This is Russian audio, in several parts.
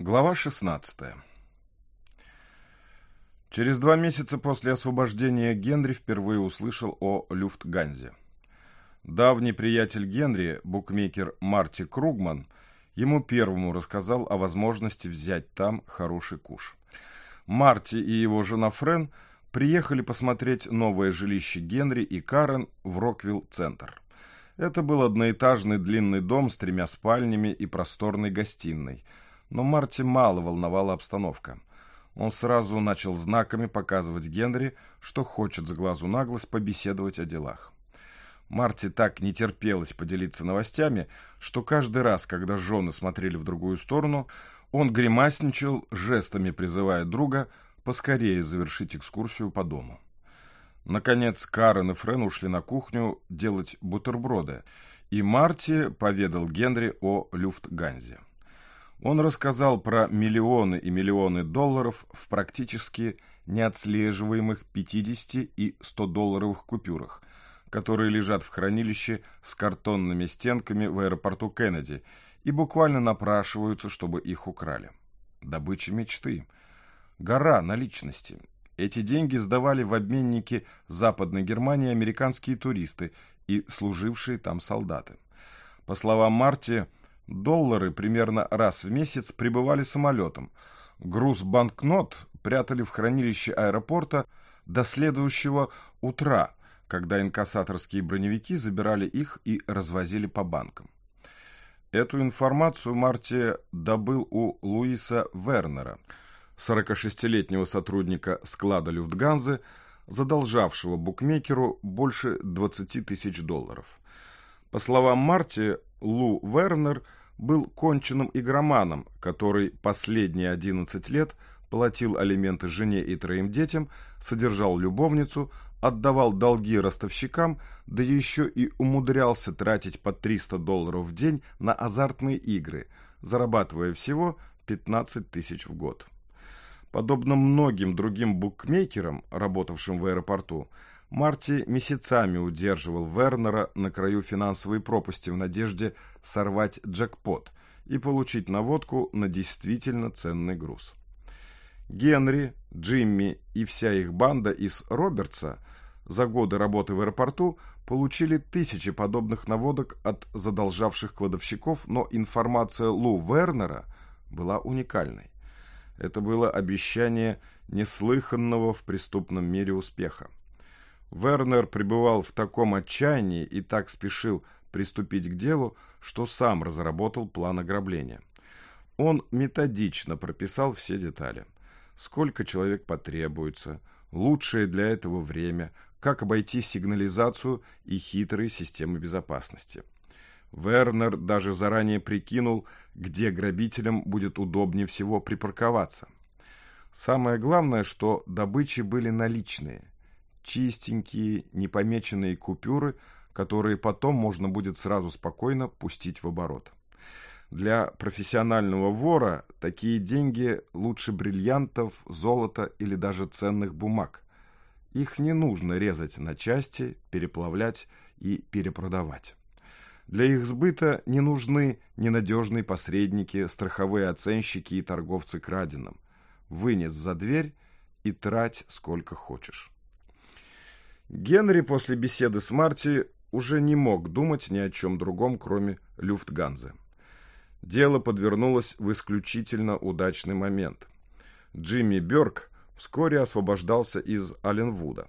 Глава 16 Через два месяца после освобождения Генри впервые услышал о Люфтганзе. Давний приятель Генри, букмекер Марти Кругман, ему первому рассказал о возможности взять там хороший куш. Марти и его жена Френ приехали посмотреть новое жилище Генри и Карен в Роквилл-центр. Это был одноэтажный длинный дом с тремя спальнями и просторной гостиной – но Марти мало волновала обстановка. Он сразу начал знаками показывать Генри, что хочет с глазу на глаз побеседовать о делах. Марти так не терпелось поделиться новостями, что каждый раз, когда жены смотрели в другую сторону, он гримасничал, жестами призывая друга поскорее завершить экскурсию по дому. Наконец, Карен и Френ ушли на кухню делать бутерброды, и Марти поведал Генри о Люфтганзе. Он рассказал про миллионы и миллионы долларов в практически неотслеживаемых 50 и 100-долларовых купюрах, которые лежат в хранилище с картонными стенками в аэропорту Кеннеди и буквально напрашиваются, чтобы их украли. Добыча мечты. Гора наличности. Эти деньги сдавали в обменники Западной Германии американские туристы и служившие там солдаты. По словам Марти, Доллары примерно раз в месяц прибывали самолетом. Груз банкнот прятали в хранилище аэропорта до следующего утра, когда инкассаторские броневики забирали их и развозили по банкам. Эту информацию Марти добыл у Луиса Вернера, 46-летнего сотрудника склада Люфтганзы, задолжавшего букмекеру больше 20 тысяч долларов. По словам Марти, Лу Вернер – был конченным игроманом, который последние 11 лет платил алименты жене и троим детям, содержал любовницу, отдавал долги ростовщикам, да еще и умудрялся тратить по 300 долларов в день на азартные игры, зарабатывая всего 15 тысяч в год. Подобно многим другим букмекерам, работавшим в аэропорту, Марти месяцами удерживал Вернера на краю финансовой пропасти в надежде сорвать джекпот и получить наводку на действительно ценный груз. Генри, Джимми и вся их банда из Робертса за годы работы в аэропорту получили тысячи подобных наводок от задолжавших кладовщиков, но информация Лу Вернера была уникальной. Это было обещание неслыханного в преступном мире успеха. Вернер пребывал в таком отчаянии и так спешил приступить к делу, что сам разработал план ограбления. Он методично прописал все детали. Сколько человек потребуется, лучшее для этого время, как обойти сигнализацию и хитрые системы безопасности. Вернер даже заранее прикинул, где грабителям будет удобнее всего припарковаться. Самое главное, что добычи были наличные – чистенькие, непомеченные купюры, которые потом можно будет сразу спокойно пустить в оборот. Для профессионального вора такие деньги лучше бриллиантов, золота или даже ценных бумаг. Их не нужно резать на части, переплавлять и перепродавать. Для их сбыта не нужны ненадежные посредники, страховые оценщики и торговцы краденым. Вынес за дверь и трать сколько хочешь. Генри после беседы с Марти уже не мог думать ни о чем другом, кроме Люфтганзы. Дело подвернулось в исключительно удачный момент. Джимми Бёрк вскоре освобождался из Алленвуда.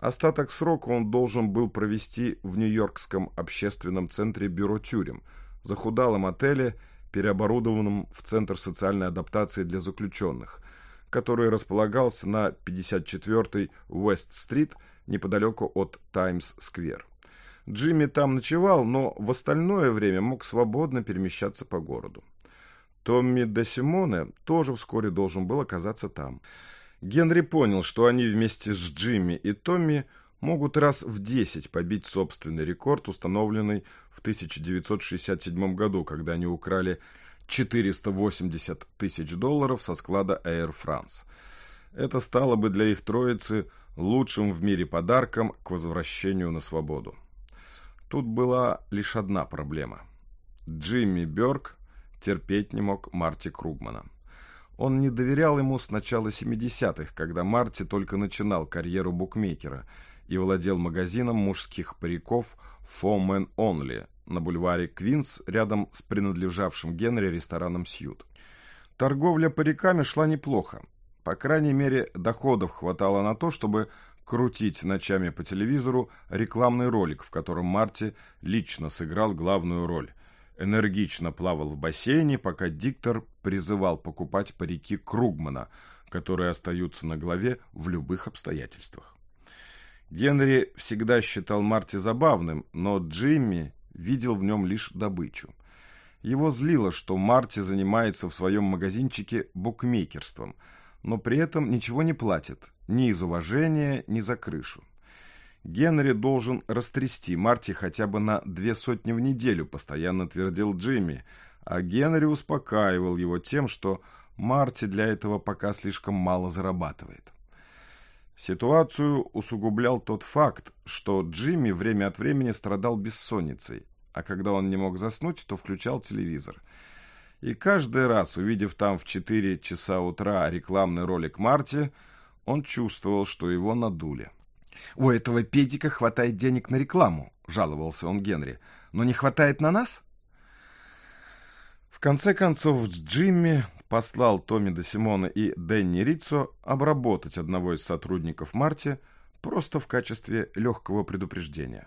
Остаток срока он должен был провести в Нью-Йоркском общественном центре бюро тюрем, захудалом отеле, переоборудованном в Центр социальной адаптации для заключенных, который располагался на 54-й Уэст-стрит – неподалеку от Таймс-сквер. Джимми там ночевал, но в остальное время мог свободно перемещаться по городу. Томми де Симоне тоже вскоре должен был оказаться там. Генри понял, что они вместе с Джимми и Томми могут раз в 10 побить собственный рекорд, установленный в 1967 году, когда они украли 480 тысяч долларов со склада Air France. Это стало бы для их троицы – лучшим в мире подарком к возвращению на свободу. Тут была лишь одна проблема. Джимми Бёрк терпеть не мог Марти Кругмана. Он не доверял ему с начала 70-х, когда Марти только начинал карьеру букмекера и владел магазином мужских париков «For Men Only» на бульваре Квинс рядом с принадлежавшим Генри рестораном «Сьют». Торговля париками шла неплохо. По крайней мере, доходов хватало на то, чтобы крутить ночами по телевизору рекламный ролик, в котором Марти лично сыграл главную роль. Энергично плавал в бассейне, пока диктор призывал покупать парики Кругмана, которые остаются на голове в любых обстоятельствах. Генри всегда считал Марти забавным, но Джимми видел в нем лишь добычу. Его злило, что Марти занимается в своем магазинчике букмекерством, но при этом ничего не платит, ни из уважения, ни за крышу. Генри должен растрясти Марти хотя бы на две сотни в неделю, постоянно твердил Джимми, а Генри успокаивал его тем, что Марти для этого пока слишком мало зарабатывает. Ситуацию усугублял тот факт, что Джимми время от времени страдал бессонницей, а когда он не мог заснуть, то включал телевизор. И каждый раз, увидев там в 4 часа утра рекламный ролик Марти, он чувствовал, что его надули. «У этого педика хватает денег на рекламу», — жаловался он Генри. «Но не хватает на нас?» В конце концов, Джимми послал Томми де Симона и Дэнни Риццо обработать одного из сотрудников Марти просто в качестве легкого предупреждения.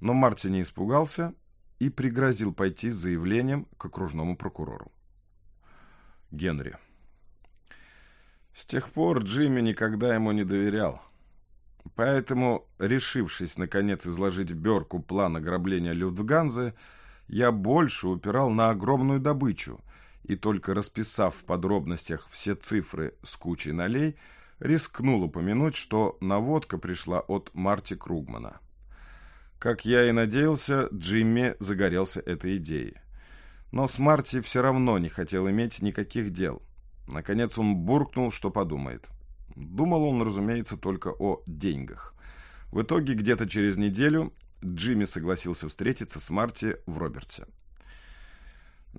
Но Марти не испугался и пригрозил пойти с заявлением к окружному прокурору. Генри. С тех пор Джимми никогда ему не доверял. Поэтому, решившись наконец изложить Берку план ограбления Люфтганзы, я больше упирал на огромную добычу – и только расписав в подробностях все цифры с кучей налей, рискнул упомянуть, что наводка пришла от Марти Кругмана. Как я и надеялся, Джимми загорелся этой идеей. Но с Марти все равно не хотел иметь никаких дел. Наконец он буркнул, что подумает. Думал он, разумеется, только о деньгах. В итоге, где-то через неделю, Джимми согласился встретиться с Марти в Роберте.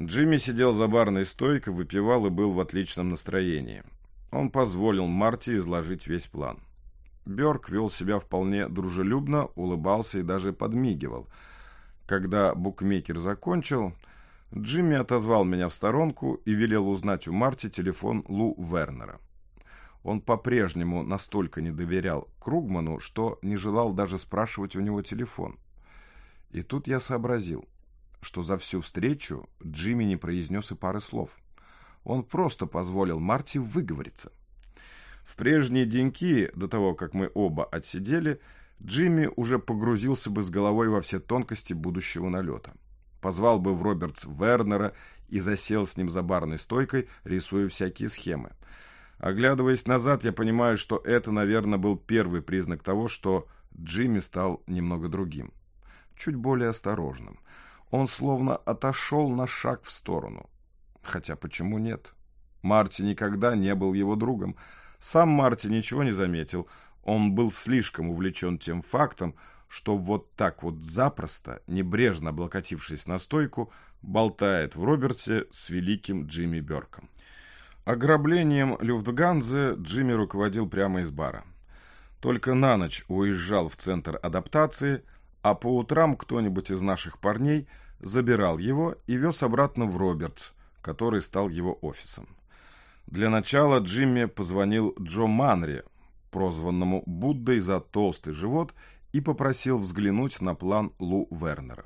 Джимми сидел за барной стойкой, выпивал и был в отличном настроении. Он позволил Марти изложить весь план. Бёрк вел себя вполне дружелюбно, улыбался и даже подмигивал. Когда букмекер закончил, Джимми отозвал меня в сторонку и велел узнать у Марти телефон Лу Вернера. Он по-прежнему настолько не доверял Кругману, что не желал даже спрашивать у него телефон. И тут я сообразил что за всю встречу Джимми не произнес и пары слов. Он просто позволил Марти выговориться. В прежние деньки, до того, как мы оба отсидели, Джимми уже погрузился бы с головой во все тонкости будущего налета. Позвал бы в Робертс Вернера и засел с ним за барной стойкой, рисуя всякие схемы. Оглядываясь назад, я понимаю, что это, наверное, был первый признак того, что Джимми стал немного другим. Чуть более осторожным. Он словно отошел на шаг в сторону. Хотя почему нет? Марти никогда не был его другом. Сам Марти ничего не заметил. Он был слишком увлечен тем фактом, что вот так вот запросто, небрежно облокотившись на стойку, болтает в Роберте с великим Джимми Берком. Ограблением Люфтганзе Джимми руководил прямо из бара. Только на ночь уезжал в центр адаптации, а по утрам кто-нибудь из наших парней – забирал его и вез обратно в Робертс, который стал его офисом. Для начала Джимми позвонил Джо Манри, прозванному Буддой за толстый живот, и попросил взглянуть на план Лу Вернера.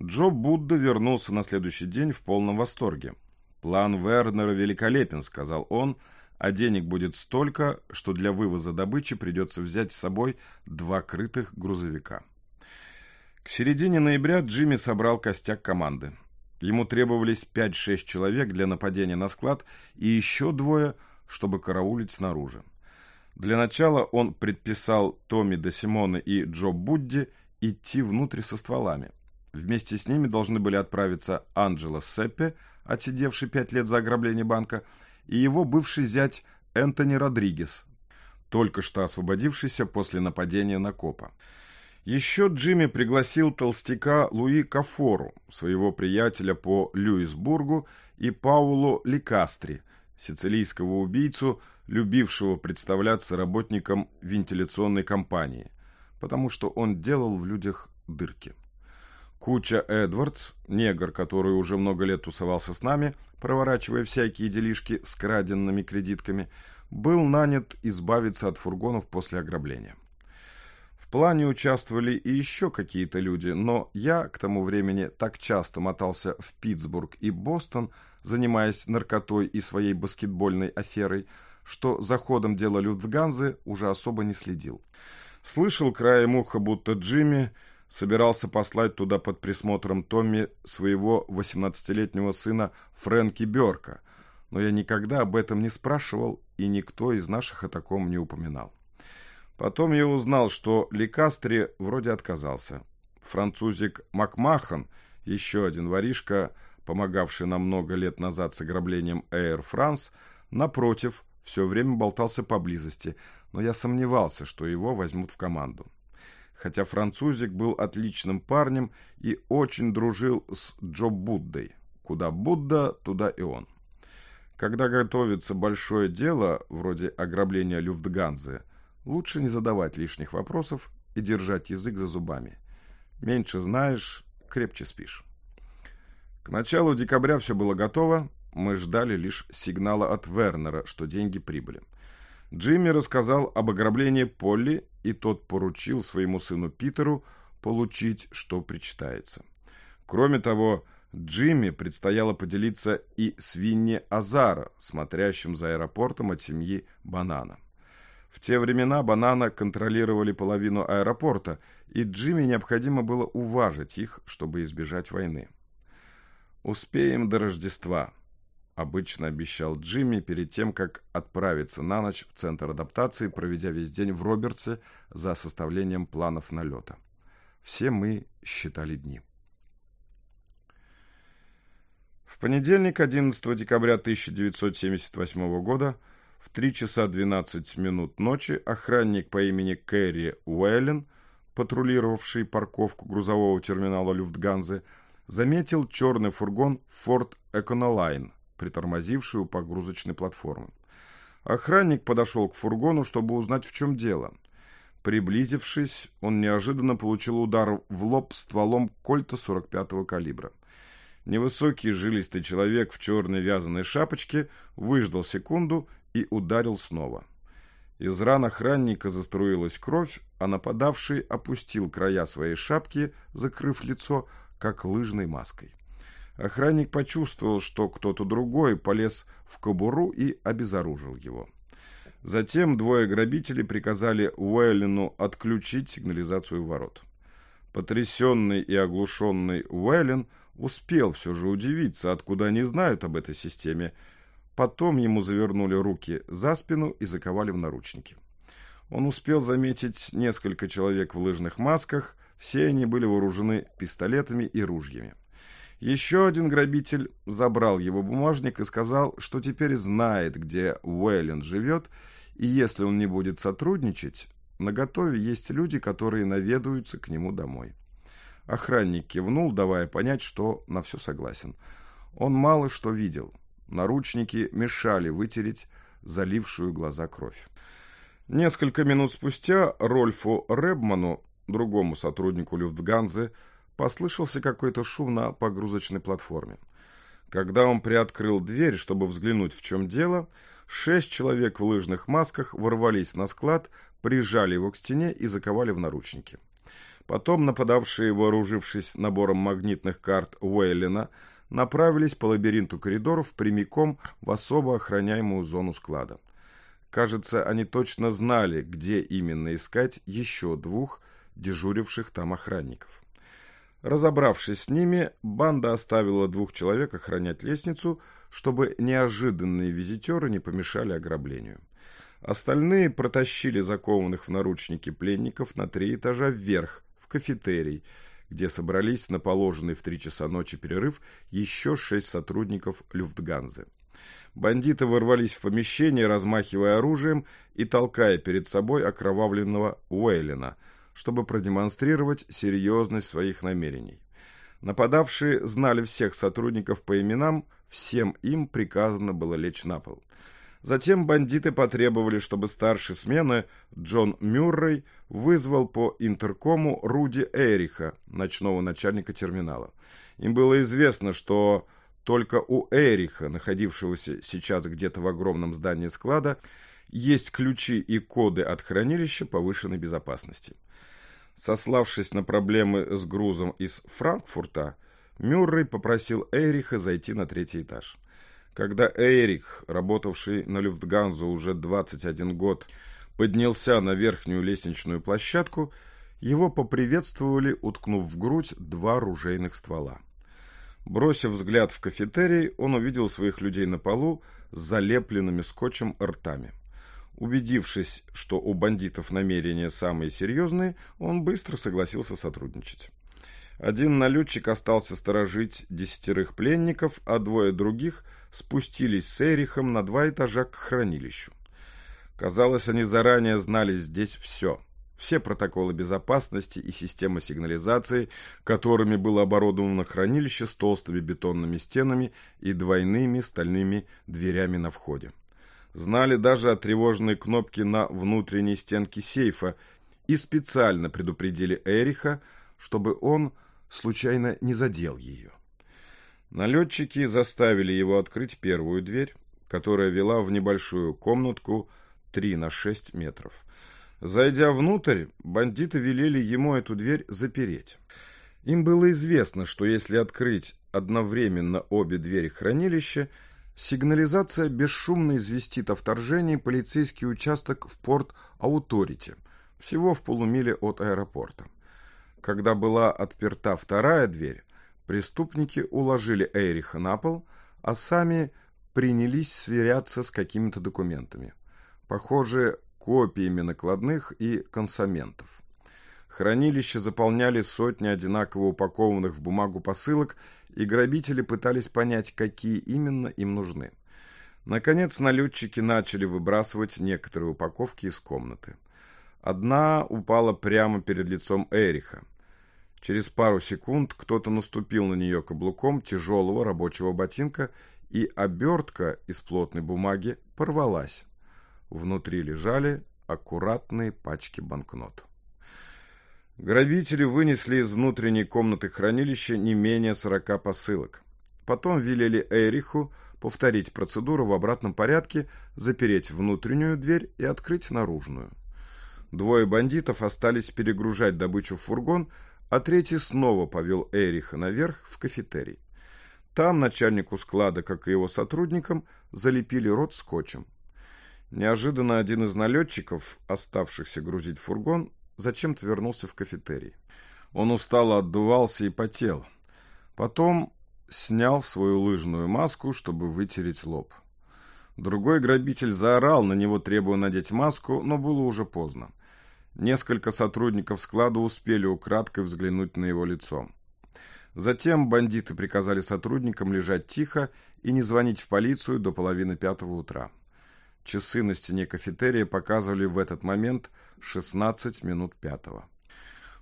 Джо Будда вернулся на следующий день в полном восторге. «План Вернера великолепен», — сказал он, — «а денег будет столько, что для вывоза добычи придется взять с собой два крытых грузовика». К середине ноября Джимми собрал костяк команды. Ему требовались 5-6 человек для нападения на склад и еще двое, чтобы караулить снаружи. Для начала он предписал Томми де Симоне и Джо Будди идти внутрь со стволами. Вместе с ними должны были отправиться Анджело Сеппе, отсидевший пять лет за ограбление банка, и его бывший зять Энтони Родригес, только что освободившийся после нападения на копа. Еще Джимми пригласил толстяка Луи Кафору, своего приятеля по Люисбургу, и Паулу Ликастри, сицилийского убийцу, любившего представляться работником вентиляционной компании, потому что он делал в людях дырки. Куча Эдвардс, негр, который уже много лет тусовался с нами, проворачивая всякие делишки с краденными кредитками, был нанят избавиться от фургонов после ограбления. В плане участвовали и еще какие-то люди, но я к тому времени так часто мотался в Питтсбург и Бостон, занимаясь наркотой и своей баскетбольной аферой, что за ходом дела Люфтганзы уже особо не следил. Слышал краем уха, будто Джимми собирался послать туда под присмотром Томми своего 18-летнего сына Фрэнки Бёрка, но я никогда об этом не спрашивал, и никто из наших о таком не упоминал. Потом я узнал, что Ликастри вроде отказался. Французик Макмахан, еще один воришка, помогавший нам много лет назад с ограблением Air France, напротив, все время болтался поблизости, но я сомневался, что его возьмут в команду. Хотя французик был отличным парнем и очень дружил с Джо Буддой. Куда Будда, туда и он. Когда готовится большое дело, вроде ограбления Люфтганзы, Лучше не задавать лишних вопросов и держать язык за зубами. Меньше знаешь, крепче спишь. К началу декабря все было готово, мы ждали лишь сигнала от Вернера, что деньги прибыли. Джимми рассказал об ограблении Полли, и тот поручил своему сыну Питеру получить, что причитается. Кроме того, Джимми предстояло поделиться и с Винни Азара, смотрящим за аэропортом от семьи Банана. В те времена Банана контролировали половину аэропорта, и Джимми необходимо было уважить их, чтобы избежать войны. «Успеем до Рождества», — обычно обещал Джимми перед тем, как отправиться на ночь в Центр адаптации, проведя весь день в Робертсе за составлением планов налета. Все мы считали дни. В понедельник, 11 декабря 1978 года, в 3 часа 12 минут ночи охранник по имени Кэрри Уэллен, патрулировавший парковку грузового терминала Люфтганзы, заметил черный фургон Ford Econoline, притормозивший у погрузочной платформы. Охранник подошел к фургону, чтобы узнать, в чем дело. Приблизившись, он неожиданно получил удар в лоб стволом кольта 45-го калибра. Невысокий жилистый человек в черной вязаной шапочке выждал секунду и ударил снова. Из ран охранника заструилась кровь, а нападавший опустил края своей шапки, закрыв лицо, как лыжной маской. Охранник почувствовал, что кто-то другой полез в кобуру и обезоружил его. Затем двое грабителей приказали Уэллину отключить сигнализацию ворот. Потрясенный и оглушенный Уэллин успел все же удивиться, откуда они знают об этой системе, Потом ему завернули руки за спину и заковали в наручники. Он успел заметить несколько человек в лыжных масках, все они были вооружены пистолетами и ружьями. Еще один грабитель забрал его бумажник и сказал, что теперь знает, где Уэллен живет, и если он не будет сотрудничать, на готове есть люди, которые наведаются к нему домой. Охранник кивнул, давая понять, что на все согласен. Он мало что видел, Наручники мешали вытереть залившую глаза кровь. Несколько минут спустя Рольфу Ребману, другому сотруднику Люфтганзы, послышался какой-то шум на погрузочной платформе. Когда он приоткрыл дверь, чтобы взглянуть, в чем дело, шесть человек в лыжных масках ворвались на склад, прижали его к стене и заковали в наручники. Потом нападавшие, вооружившись набором магнитных карт Уэйлина, направились по лабиринту коридоров прямиком в особо охраняемую зону склада. Кажется, они точно знали, где именно искать еще двух дежуривших там охранников. Разобравшись с ними, банда оставила двух человек охранять лестницу, чтобы неожиданные визитеры не помешали ограблению. Остальные протащили закованных в наручники пленников на три этажа вверх, в кафетерий, где собрались на положенный в три часа ночи перерыв еще шесть сотрудников Люфтганзы. Бандиты ворвались в помещение, размахивая оружием и толкая перед собой окровавленного Уэйлина, чтобы продемонстрировать серьезность своих намерений. Нападавшие знали всех сотрудников по именам, Всем им приказано было лечь на пол. Затем бандиты потребовали, чтобы старший смены Джон Мюррей вызвал по интеркому Руди Эриха, ночного начальника терминала. Им было известно, что только у Эриха, находившегося сейчас где-то в огромном здании склада, есть ключи и коды от хранилища повышенной безопасности. Сославшись на проблемы с грузом из Франкфурта, Мюррей попросил Эриха зайти на третий этаж. Когда Эрик, работавший на Люфтганзу уже 21 год, поднялся на верхнюю лестничную площадку, его поприветствовали, уткнув в грудь два ружейных ствола. Бросив взгляд в кафетерий, он увидел своих людей на полу с залепленными скотчем ртами. Убедившись, что у бандитов намерения самые серьезные, он быстро согласился сотрудничать. Один налетчик остался сторожить десятерых пленников, а двое других спустились с Эрихом на два этажа к хранилищу. Казалось, они заранее знали здесь все. Все протоколы безопасности и система сигнализации, которыми было оборудовано хранилище с толстыми бетонными стенами и двойными стальными дверями на входе. Знали даже о тревожной кнопке на внутренней стенке сейфа и специально предупредили Эриха, чтобы он случайно не задел ее. Налетчики заставили его открыть первую дверь, которая вела в небольшую комнатку 3 на 6 метров. Зайдя внутрь, бандиты велели ему эту дверь запереть. Им было известно, что если открыть одновременно обе двери хранилища, сигнализация бесшумно известит о вторжении полицейский участок в порт Ауторити, всего в полумиле от аэропорта. Когда была отперта вторая дверь, преступники уложили Эриха на пол, а сами принялись сверяться с какими-то документами. Похоже, копиями накладных и консаментов. Хранилище заполняли сотни одинаково упакованных в бумагу посылок, и грабители пытались понять, какие именно им нужны. Наконец, налетчики начали выбрасывать некоторые упаковки из комнаты. Одна упала прямо перед лицом Эриха. Через пару секунд кто-то наступил на нее каблуком тяжелого рабочего ботинка, и обертка из плотной бумаги порвалась. Внутри лежали аккуратные пачки банкнот. Грабители вынесли из внутренней комнаты хранилища не менее сорока посылок. Потом велели Эриху повторить процедуру в обратном порядке, запереть внутреннюю дверь и открыть наружную. Двое бандитов остались перегружать добычу в фургон, а третий снова повел Эриха наверх в кафетерий. Там начальнику склада, как и его сотрудникам, залепили рот скотчем. Неожиданно один из налетчиков, оставшихся грузить фургон, зачем-то вернулся в кафетерий. Он устало отдувался и потел. Потом снял свою лыжную маску, чтобы вытереть лоб. Другой грабитель заорал на него, требуя надеть маску, но было уже поздно. Несколько сотрудников склада успели украдкой взглянуть на его лицо. Затем бандиты приказали сотрудникам лежать тихо и не звонить в полицию до половины пятого утра. Часы на стене кафетерия показывали в этот момент 16 минут пятого.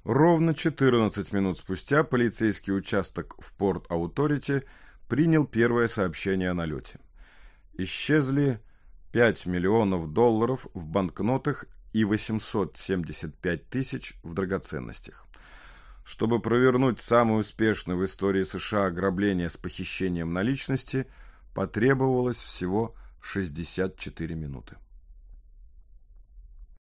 Ровно 14 минут спустя полицейский участок в Порт-Ауторити принял первое сообщение о налете. Исчезли 5 миллионов долларов в банкнотах и 875 тысяч в драгоценностях. Чтобы провернуть самое успешное в истории США ограбление с похищением наличности, потребовалось всего 64 минуты.